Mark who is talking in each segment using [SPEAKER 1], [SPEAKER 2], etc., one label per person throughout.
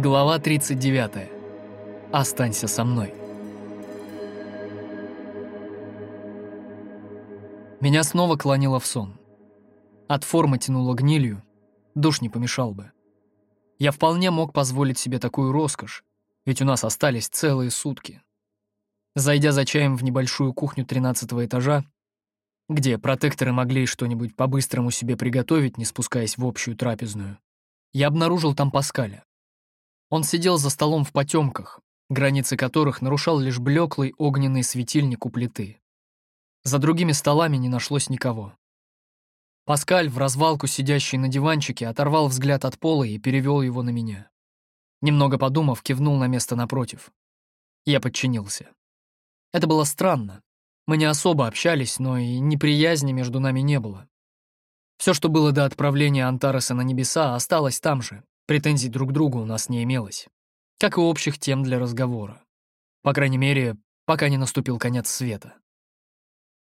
[SPEAKER 1] Глава 39. Останься со мной. Меня снова клонило в сон. От формы тянуло гнилью, душ не помешал бы. Я вполне мог позволить себе такую роскошь, ведь у нас остались целые сутки. Зайдя за чаем в небольшую кухню 13 этажа, где протекторы могли что-нибудь по-быстрому себе приготовить, не спускаясь в общую трапезную, я обнаружил там Паскаля. Он сидел за столом в потемках, границы которых нарушал лишь блеклый огненный светильник у плиты. За другими столами не нашлось никого. Паскаль, в развалку сидящий на диванчике, оторвал взгляд от пола и перевел его на меня. Немного подумав, кивнул на место напротив. Я подчинился. Это было странно. Мы не особо общались, но и неприязни между нами не было. Все, что было до отправления Антареса на небеса, осталось там же. Претензий друг к другу у нас не имелось. Как и общих тем для разговора. По крайней мере, пока не наступил конец света.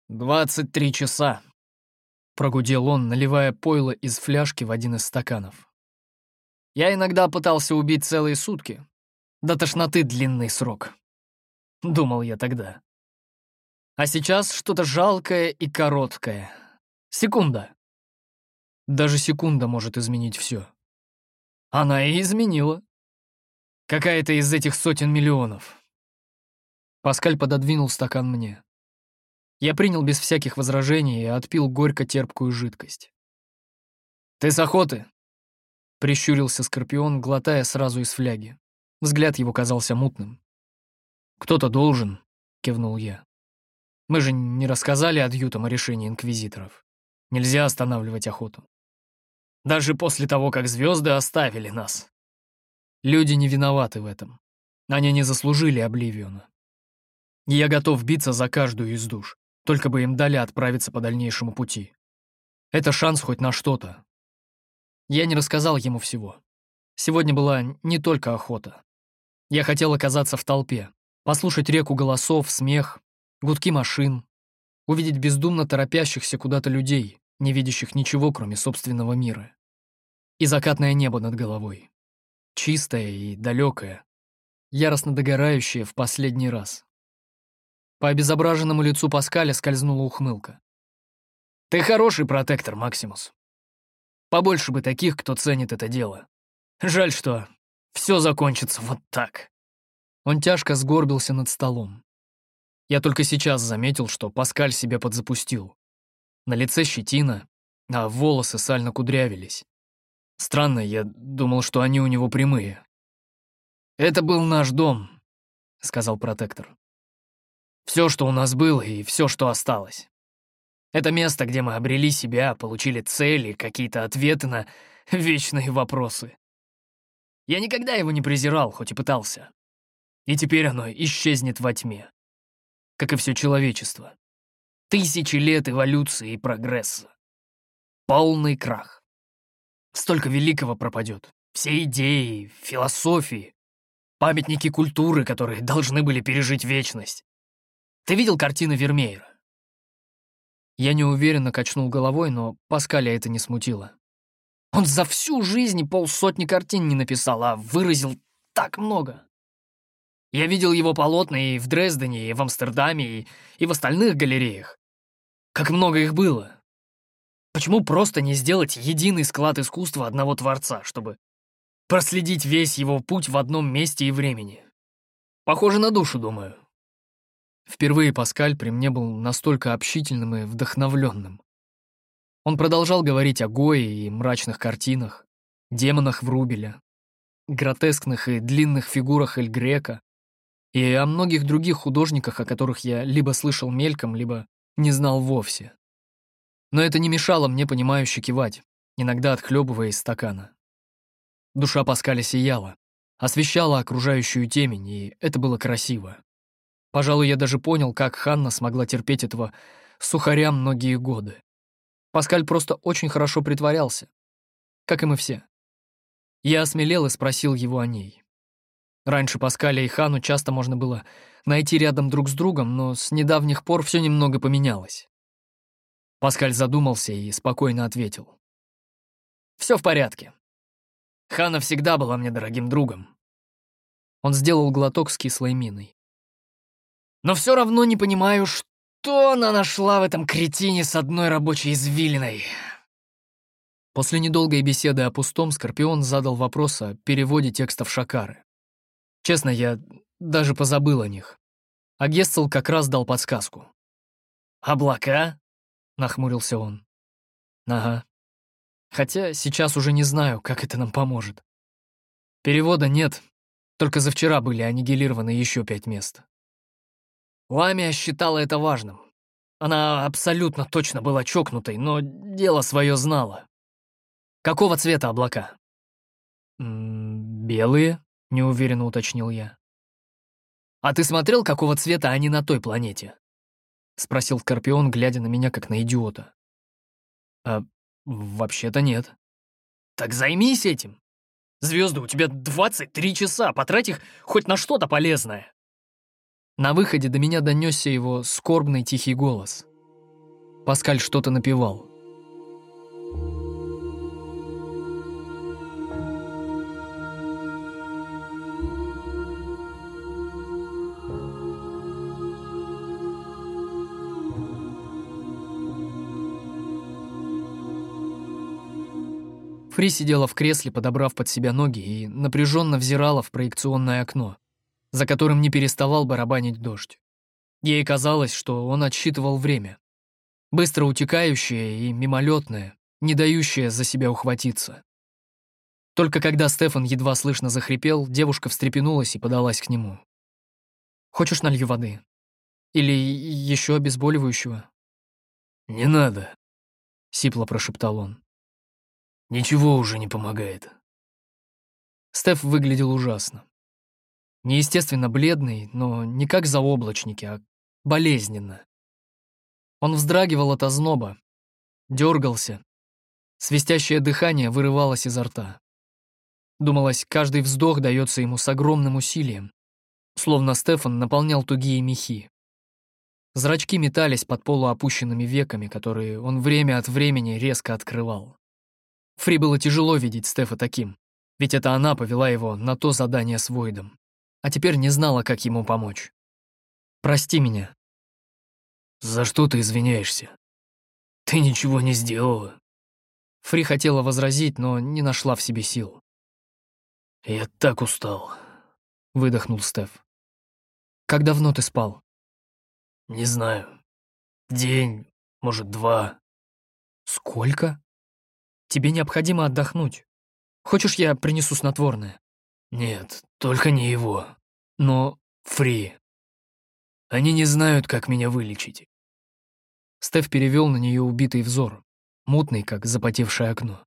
[SPEAKER 1] «Двадцать три часа», — прогудел он, наливая пойло из фляжки в один из стаканов. «Я иногда пытался убить целые сутки. До тошноты длинный срок», — думал я тогда. А сейчас что-то жалкое и короткое. Секунда. Даже секунда может изменить все. Она и изменила. Какая-то из этих сотен миллионов. Паскаль пододвинул стакан мне. Я принял без всяких возражений и отпил горько-терпкую жидкость. «Ты с охоты?» — прищурился Скорпион, глотая сразу из фляги. Взгляд его казался мутным. «Кто-то должен», — кивнул я. Мы же не рассказали адъютам о решении инквизиторов. Нельзя останавливать охоту. Даже после того, как звезды оставили нас. Люди не виноваты в этом. Они не заслужили Обливиона. я готов биться за каждую из душ, только бы им дали отправиться по дальнейшему пути. Это шанс хоть на что-то. Я не рассказал ему всего. Сегодня была не только охота. Я хотел оказаться в толпе, послушать реку голосов, смех, гудки машин, увидеть бездумно торопящихся куда-то людей, не видящих ничего, кроме собственного мира. И закатное небо над головой. Чистое и далекое, яростно догорающее в последний раз. По обезображенному лицу Паскаля скользнула ухмылка. «Ты хороший протектор, Максимус. Побольше бы таких, кто ценит это дело. Жаль, что все закончится вот так». Он тяжко сгорбился над столом. Я только сейчас заметил, что Паскаль себя подзапустил. На лице щетина, а волосы сально кудрявились. Странно, я думал, что они у него прямые. «Это был наш дом», — сказал протектор. «Все, что у нас было, и все, что осталось. Это место, где мы обрели себя, получили цели, какие-то ответы на вечные вопросы. Я никогда его не презирал, хоть и пытался. И теперь оно исчезнет во тьме как и все человечество. Тысячи лет эволюции и прогресса. Полный крах. Столько великого пропадет. Все идеи, философии, памятники культуры, которые должны были пережить вечность. Ты видел картины Вермеера? Я неуверенно качнул головой, но Паскаля это не смутило. Он за всю жизнь полсотни картин не написал, а выразил так много. Я видел его полотна и в Дрездене, и в Амстердаме, и, и в остальных галереях. Как много их было. Почему просто не сделать единый склад искусства одного творца, чтобы проследить весь его путь в одном месте и времени? Похоже на душу, думаю. Впервые Паскаль при мне был настолько общительным и вдохновленным. Он продолжал говорить о Гое и мрачных картинах, демонах Врубеля, гротескных и длинных фигурах Эль Грека, и о многих других художниках, о которых я либо слышал мельком, либо не знал вовсе. Но это не мешало мне понимающе кивать, иногда отхлебывая из стакана. Душа Паскаля сияла, освещала окружающую темень, и это было красиво. Пожалуй, я даже понял, как Ханна смогла терпеть этого сухаря многие годы. Паскаль просто очень хорошо притворялся, как и мы все. Я осмелел и спросил его о ней. Раньше Паскаля и Хану часто можно было найти рядом друг с другом, но с недавних пор все немного поменялось. Паскаль задумался и спокойно ответил. «Все в порядке. Хана всегда была мне дорогим другом. Он сделал глоток с кислой миной. «Но все равно не понимаю, что она нашла в этом кретине с одной рабочей извилиной». После недолгой беседы о пустом Скорпион задал вопрос о переводе текстов Шакары. Честно, я даже позабыл о них. А Гестел как раз дал подсказку. «Облака?» — нахмурился он. «Ага. Хотя сейчас уже не знаю, как это нам поможет. Перевода нет, только за вчера были аннигилированы еще пять мест. Ламия считала это важным. Она абсолютно точно была чокнутой, но дело свое знала. Какого цвета облака? «М -м, «Белые», — неуверенно уточнил я. «А ты смотрел, какого цвета они на той планете?» — спросил Скорпион, глядя на меня, как на идиота. «А вообще-то нет». «Так займись этим. Звезды, у тебя 23 часа, потрать их хоть на что-то полезное». На выходе до меня донесся его скорбный тихий голос. Паскаль что-то напевал. Фри сидела в кресле, подобрав под себя ноги, и напряженно взирала в проекционное окно, за которым не переставал барабанить дождь. Ей казалось, что он отсчитывал время. Быстро утекающее и мимолетное, не дающее за себя ухватиться. Только когда Стефан едва слышно захрипел, девушка встрепенулась и подалась к нему. «Хочешь налью воды? Или еще обезболивающего?»
[SPEAKER 2] «Не надо», —
[SPEAKER 1] сипло прошептал он.
[SPEAKER 2] Ничего уже не помогает.
[SPEAKER 1] Стеф выглядел ужасно. Неестественно бледный, но не как заоблачники, а болезненно. Он вздрагивал от озноба, дергался. Свистящее дыхание вырывалось изо рта. Думалось, каждый вздох дается ему с огромным усилием, словно Стефан наполнял тугие мехи. Зрачки метались под полуопущенными веками, которые он время от времени резко открывал. Фри было тяжело видеть Стефа таким, ведь это она повела его на то задание с Войдом, а теперь не знала, как ему помочь. «Прости меня».
[SPEAKER 2] «За что ты извиняешься? Ты ничего не сделала».
[SPEAKER 1] Фри хотела возразить, но не нашла в себе сил.
[SPEAKER 2] «Я так устал», — выдохнул Стеф.
[SPEAKER 1] «Как давно ты спал?»
[SPEAKER 2] «Не знаю. День, может, два».
[SPEAKER 1] «Сколько?» Тебе необходимо отдохнуть. Хочешь, я принесу снотворное?»
[SPEAKER 2] «Нет, только не его.
[SPEAKER 1] Но
[SPEAKER 2] Фри. Они не знают, как меня вылечить».
[SPEAKER 1] Стеф перевел на нее убитый взор, мутный, как запотевшее окно.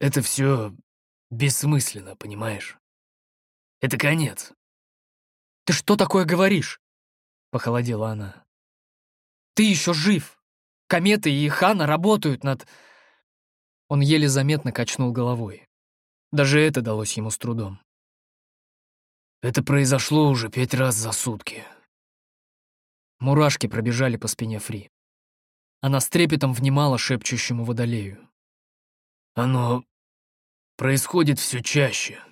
[SPEAKER 2] «Это все бессмысленно, понимаешь? Это конец».
[SPEAKER 1] «Ты что такое говоришь?» — похолодела она. «Ты еще жив. Кометы и Хана работают над...» Он еле заметно качнул головой. Даже это далось ему с трудом.
[SPEAKER 2] Это произошло уже пять раз за сутки.
[SPEAKER 1] Мурашки пробежали по спине Фри. Она с трепетом внимала шепчущему водолею.
[SPEAKER 2] Оно происходит все чаще.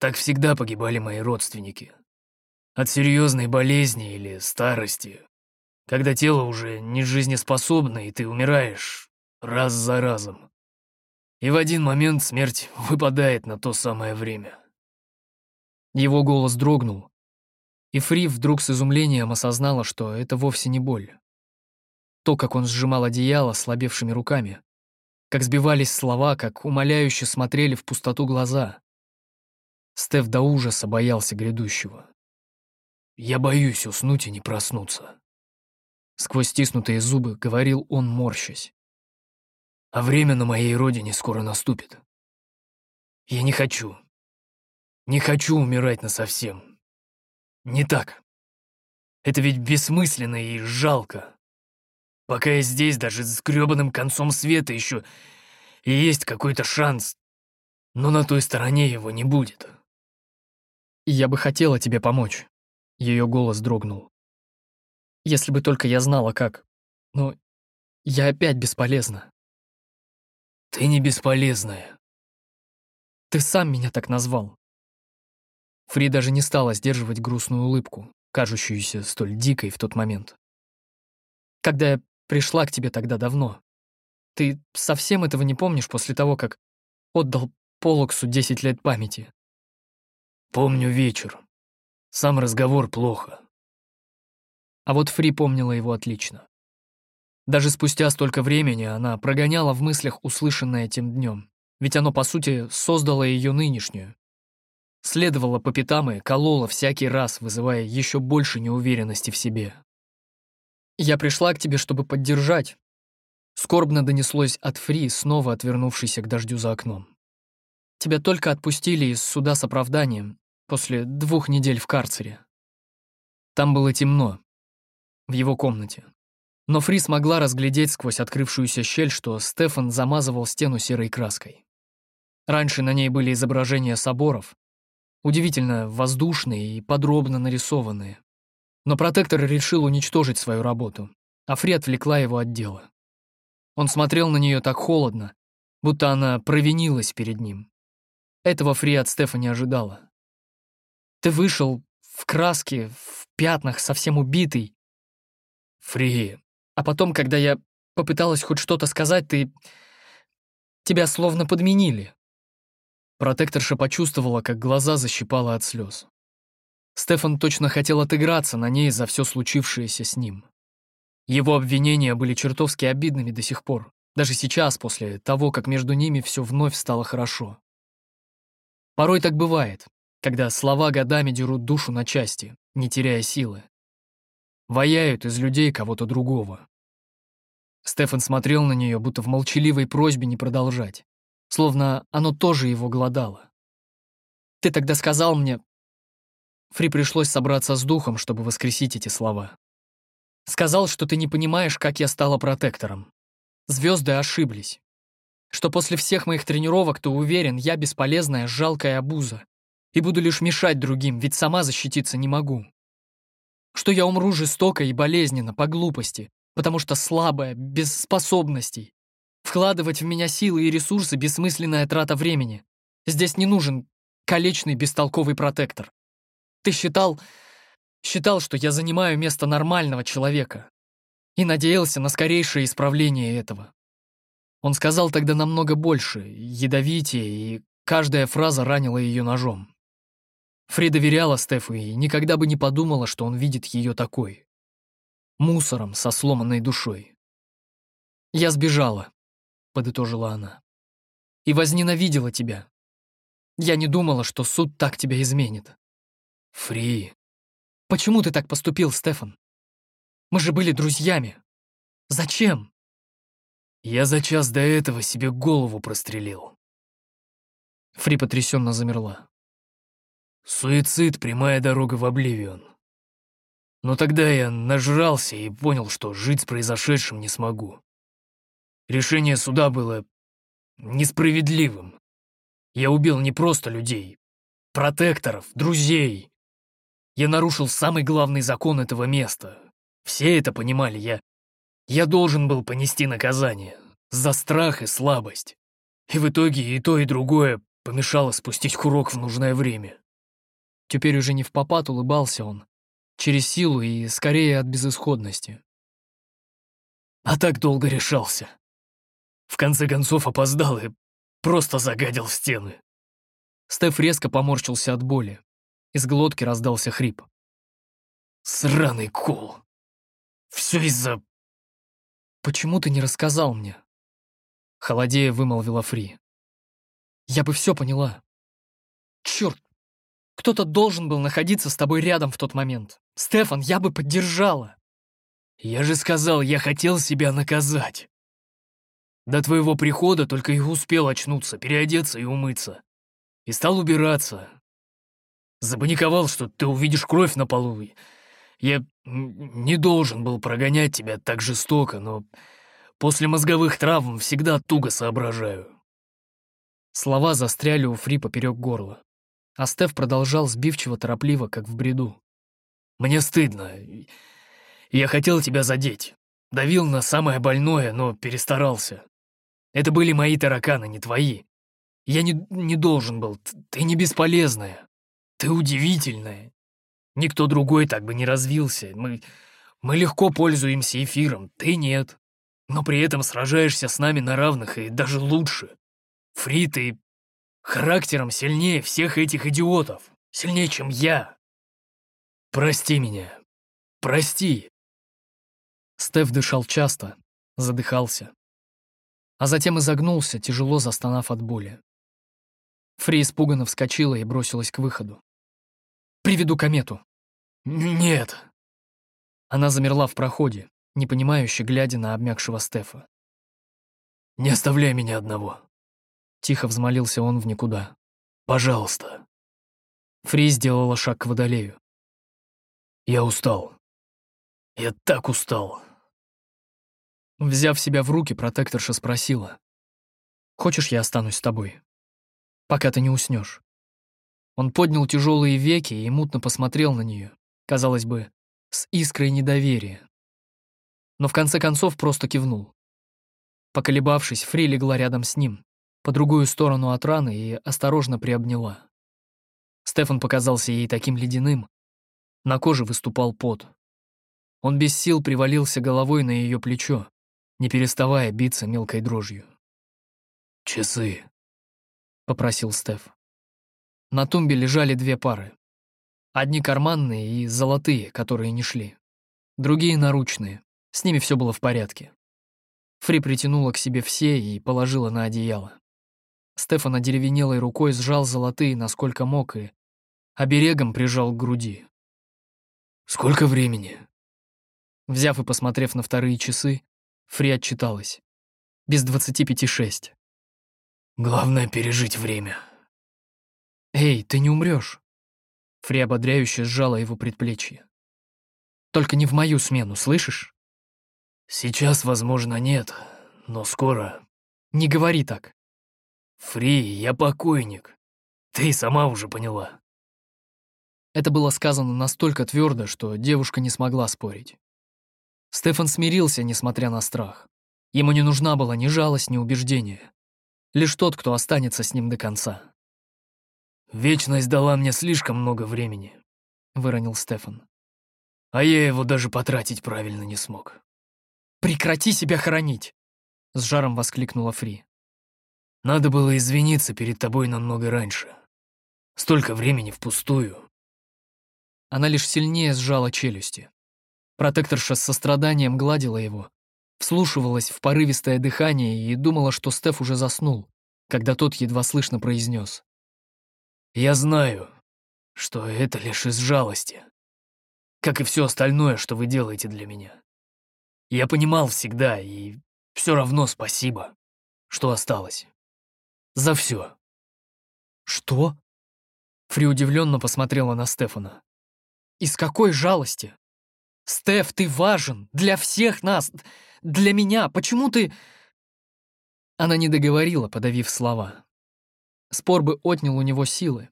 [SPEAKER 2] Так всегда погибали мои родственники. От серьезной болезни или старости. Когда тело уже не жизнеспособно, и ты умираешь раз за разом. И в один момент смерть выпадает на то самое время.
[SPEAKER 1] Его голос дрогнул, и Фри вдруг с изумлением осознала, что это вовсе не боль. То, как он сжимал одеяло слабевшими руками, как сбивались слова, как умоляюще смотрели в пустоту глаза. Стеф до ужаса боялся грядущего.
[SPEAKER 2] «Я боюсь уснуть и не проснуться», — сквозь стиснутые зубы говорил он, морщась. А время на моей родине скоро наступит. Я не хочу. Не хочу умирать насовсем. Не так. Это ведь бессмысленно и жалко. Пока я здесь, даже с грёбаным концом света еще есть какой-то шанс, но на той стороне его не будет.
[SPEAKER 1] «Я бы хотела тебе помочь», — ее голос дрогнул. «Если бы только я знала, как. Но я опять бесполезна.
[SPEAKER 2] Ты не бесполезная.
[SPEAKER 1] Ты сам меня так назвал. Фри даже не стала сдерживать грустную улыбку, кажущуюся столь дикой в тот момент. «Когда я пришла к тебе тогда давно, ты совсем этого не помнишь после того, как отдал Полоксу 10 лет памяти?»
[SPEAKER 2] «Помню вечер. Сам разговор плохо».
[SPEAKER 1] А вот Фри помнила его отлично. Даже спустя столько времени она прогоняла в мыслях услышанное тем днем, ведь оно, по сути, создало ее нынешнюю. Следовала по пятам и колола всякий раз, вызывая еще больше неуверенности в себе. «Я пришла к тебе, чтобы поддержать», — скорбно донеслось от Фри, снова отвернувшейся к дождю за окном. «Тебя только отпустили из суда с оправданием после двух недель в карцере». Там было темно, в его комнате. Но Фри смогла разглядеть сквозь открывшуюся щель, что Стефан замазывал стену серой краской. Раньше на ней были изображения соборов, удивительно воздушные и подробно нарисованные. Но протектор решил уничтожить свою работу, а Фри отвлекла его от дела. Он смотрел на нее так холодно, будто она провинилась перед ним. Этого Фри от Стефа не ожидала. «Ты вышел в краске, в пятнах, совсем убитый».
[SPEAKER 2] «Фри,
[SPEAKER 1] а потом, когда я попыталась хоть что-то сказать, ты... Тебя словно подменили. Протекторша почувствовала, как глаза защипала от слез. Стефан точно хотел отыграться на ней за все случившееся с ним. Его обвинения были чертовски обидными до сих пор, даже сейчас, после того, как между ними все вновь стало хорошо. Порой так бывает, когда слова годами дерут душу на части, не теряя силы ваяют из людей кого-то другого. Стефан смотрел на нее, будто в молчаливой просьбе не продолжать, словно оно тоже его голодало. «Ты тогда сказал мне...» Фри пришлось собраться с духом, чтобы воскресить эти слова. «Сказал, что ты не понимаешь, как я стала протектором. Звезды ошиблись. Что после всех моих тренировок ты уверен, я бесполезная, жалкая обуза. И буду лишь мешать другим, ведь сама защититься не могу что я умру жестоко и болезненно, по глупости, потому что слабая, без способностей. Вкладывать в меня силы и ресурсы — бессмысленная трата времени. Здесь не нужен колечный бестолковый протектор. Ты считал... считал, что я занимаю место нормального человека и надеялся на скорейшее исправление этого. Он сказал тогда намного больше, ядовитее, и каждая фраза ранила ее ножом. Фри доверяла Стефу и никогда бы не подумала, что он видит ее такой. Мусором со сломанной душой. «Я сбежала», — подытожила она. «И возненавидела тебя. Я не думала, что суд так тебя изменит».
[SPEAKER 2] «Фри...»
[SPEAKER 1] «Почему ты так поступил, Стефан? Мы же были друзьями. Зачем?»
[SPEAKER 2] «Я за час до этого себе голову прострелил».
[SPEAKER 1] Фри потрясенно замерла.
[SPEAKER 2] Суицид — прямая дорога в Обливион. Но тогда я нажрался и понял, что жить с произошедшим не смогу. Решение суда было несправедливым. Я убил не просто людей, протекторов, друзей. Я нарушил самый главный закон этого места. Все это понимали, я... Я должен был понести наказание за страх и слабость. И в итоге и то, и другое помешало спустить курок в нужное время.
[SPEAKER 1] Теперь уже не в попад улыбался он, через силу и скорее от безысходности.
[SPEAKER 2] А так долго решался. В конце концов опоздал и просто загадил стены.
[SPEAKER 1] Стеф резко поморщился от боли. Из глотки раздался хрип.
[SPEAKER 2] Сраный кол. Все из-за...
[SPEAKER 1] Почему ты не рассказал мне? Холодея вымолвила Фри. Я бы все поняла. Черт, кто-то должен был находиться с тобой рядом в тот момент. Стефан, я бы поддержала.
[SPEAKER 2] Я же сказал, я хотел себя наказать. До твоего прихода только и успел очнуться, переодеться и умыться. И стал убираться. Запаниковал, что ты увидишь кровь на полу. Я не должен был прогонять тебя так жестоко, но после мозговых травм всегда туго соображаю.
[SPEAKER 1] Слова застряли у Фри поперек горла. А Стеф продолжал сбивчиво, торопливо, как в бреду.
[SPEAKER 2] «Мне стыдно. Я хотел тебя задеть. Давил на самое больное, но перестарался. Это были мои тараканы, не твои. Я не, не должен был. Ты не бесполезная. ты удивительная. Никто другой так бы не развился. Мы, мы легко пользуемся эфиром, ты нет. Но при этом сражаешься с нами на равных и даже лучше. Фри, ты характером сильнее всех этих идиотов. Сильнее, чем я. Прости меня. Прости.
[SPEAKER 1] Стеф дышал часто, задыхался. А затем изогнулся, тяжело застонав от боли. Фри испуганно вскочила и бросилась к выходу. «Приведу комету».
[SPEAKER 2] «Нет».
[SPEAKER 1] Она замерла в проходе, непонимающе глядя на обмякшего Стефа.
[SPEAKER 2] «Не оставляй меня одного», —
[SPEAKER 1] тихо взмолился он в никуда.
[SPEAKER 2] «Пожалуйста».
[SPEAKER 1] Фри сделала шаг к водолею.
[SPEAKER 2] «Я устал. Я так устал».
[SPEAKER 1] Взяв себя в руки, протекторша спросила. «Хочешь, я останусь с тобой? Пока ты не уснешь. Он поднял тяжелые веки и мутно посмотрел на нее, казалось бы, с искрой недоверия. Но в конце концов просто кивнул. Поколебавшись, Фри легла рядом с ним, по другую сторону от раны и осторожно приобняла. Стефан показался ей таким ледяным. На коже выступал пот. Он без сил привалился головой на ее плечо, не переставая биться мелкой дрожью.
[SPEAKER 2] «Часы», —
[SPEAKER 1] попросил Стеф. На тумбе лежали две пары. Одни карманные и золотые, которые не шли. Другие наручные. С ними все было в порядке. Фри притянула к себе все и положила на одеяло. Стефан одеревенелой рукой сжал золотые, насколько мог, и оберегом прижал к груди.
[SPEAKER 2] «Сколько времени?»
[SPEAKER 1] Взяв и посмотрев на вторые часы, Фри отчиталась. Без двадцати пяти шесть.
[SPEAKER 2] «Главное — пережить время»,
[SPEAKER 1] «Эй, ты не умрешь!» Фри ободряюще сжала его предплечье. «Только не в мою смену, слышишь?»
[SPEAKER 2] «Сейчас, возможно, нет, но скоро...»
[SPEAKER 1] «Не говори так!»
[SPEAKER 2] «Фри, я покойник. Ты сама уже поняла».
[SPEAKER 1] Это было сказано настолько твердо, что девушка не смогла спорить. Стефан смирился, несмотря на страх. Ему не нужна была ни жалость, ни убеждение. Лишь тот, кто останется с ним до конца.
[SPEAKER 2] «Вечность дала мне слишком много времени», — выронил Стефан. «А я его даже потратить правильно не смог».
[SPEAKER 1] «Прекрати себя хоронить!» — с жаром воскликнула Фри.
[SPEAKER 2] «Надо было извиниться перед тобой намного раньше. Столько времени впустую».
[SPEAKER 1] Она лишь сильнее сжала челюсти. Протекторша с состраданием гладила его, вслушивалась в порывистое дыхание и думала, что Стеф уже заснул, когда тот едва слышно произнес.
[SPEAKER 2] Я знаю, что это лишь из жалости, как и все остальное, что вы делаете для меня. Я понимал всегда, и все равно спасибо, что осталось. За все.
[SPEAKER 1] Что? Фри удивленно посмотрела на Стефана. Из какой жалости? Стеф, ты важен для всех нас, для меня. Почему ты... Она не договорила, подавив слова. Спор бы отнял у него силы,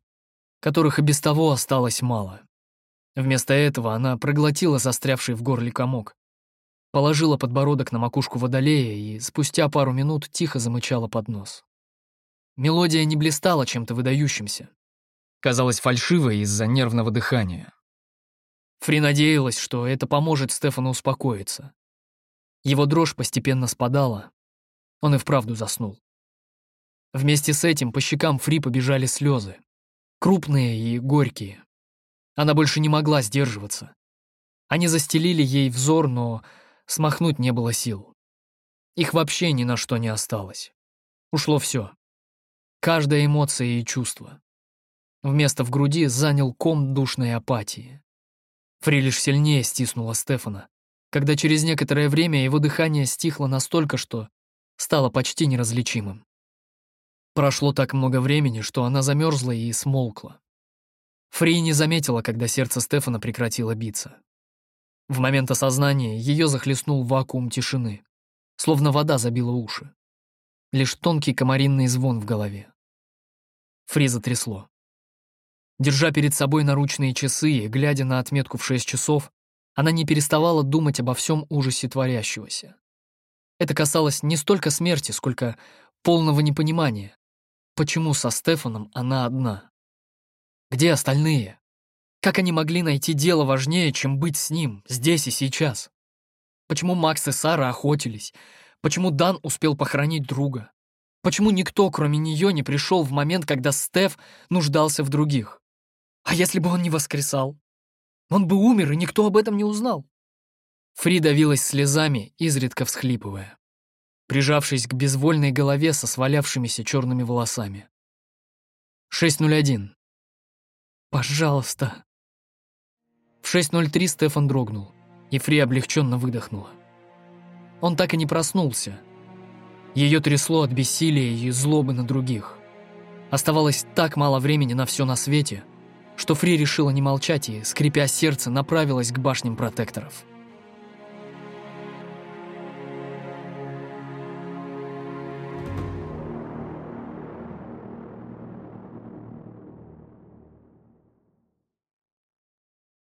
[SPEAKER 1] которых и без того осталось мало. Вместо этого она проглотила застрявший в горле комок, положила подбородок на макушку водолея и спустя пару минут тихо замычала под нос. Мелодия не блистала чем-то выдающимся. Казалась фальшивой из-за нервного дыхания. Фри надеялась, что это поможет Стефану успокоиться. Его дрожь постепенно спадала. Он и вправду заснул. Вместе с этим по щекам Фри побежали слезы. Крупные и горькие. Она больше не могла сдерживаться. Они застелили ей взор, но смахнуть не было сил. Их вообще ни на что не осталось. Ушло все. Каждая эмоция и чувство. Вместо в груди занял ком душной апатии. Фри лишь сильнее стиснула Стефана, когда через некоторое время его дыхание стихло настолько, что стало почти неразличимым. Прошло так много времени, что она замерзла и смолкла. Фри не заметила, когда сердце Стефана прекратило биться. В момент осознания ее захлестнул вакуум тишины, словно вода забила уши. Лишь тонкий комаринный звон в голове. Фри затрясло. Держа перед собой наручные часы и глядя на отметку в шесть часов, она не переставала думать обо всем ужасе творящегося. Это касалось не столько смерти, сколько полного непонимания, Почему со Стефаном она одна? Где остальные? Как они могли найти дело важнее, чем быть с ним, здесь и сейчас? Почему Макс и Сара охотились? Почему Дан успел похоронить друга? Почему никто, кроме нее, не пришел в момент, когда Стеф нуждался в других? А если бы он не воскресал? Он бы умер, и никто об этом не узнал. Фри давилась слезами, изредка всхлипывая, прижавшись к безвольной голове со свалявшимися черными волосами. 6.01. «Пожалуйста». В 6.03 Стефан дрогнул, и Фри облегченно выдохнула. Он так и не проснулся. Ее трясло от бессилия и злобы на других. Оставалось так мало времени на все на свете, что Фри решила не молчать и, скрипя сердце, направилась к башням протекторов.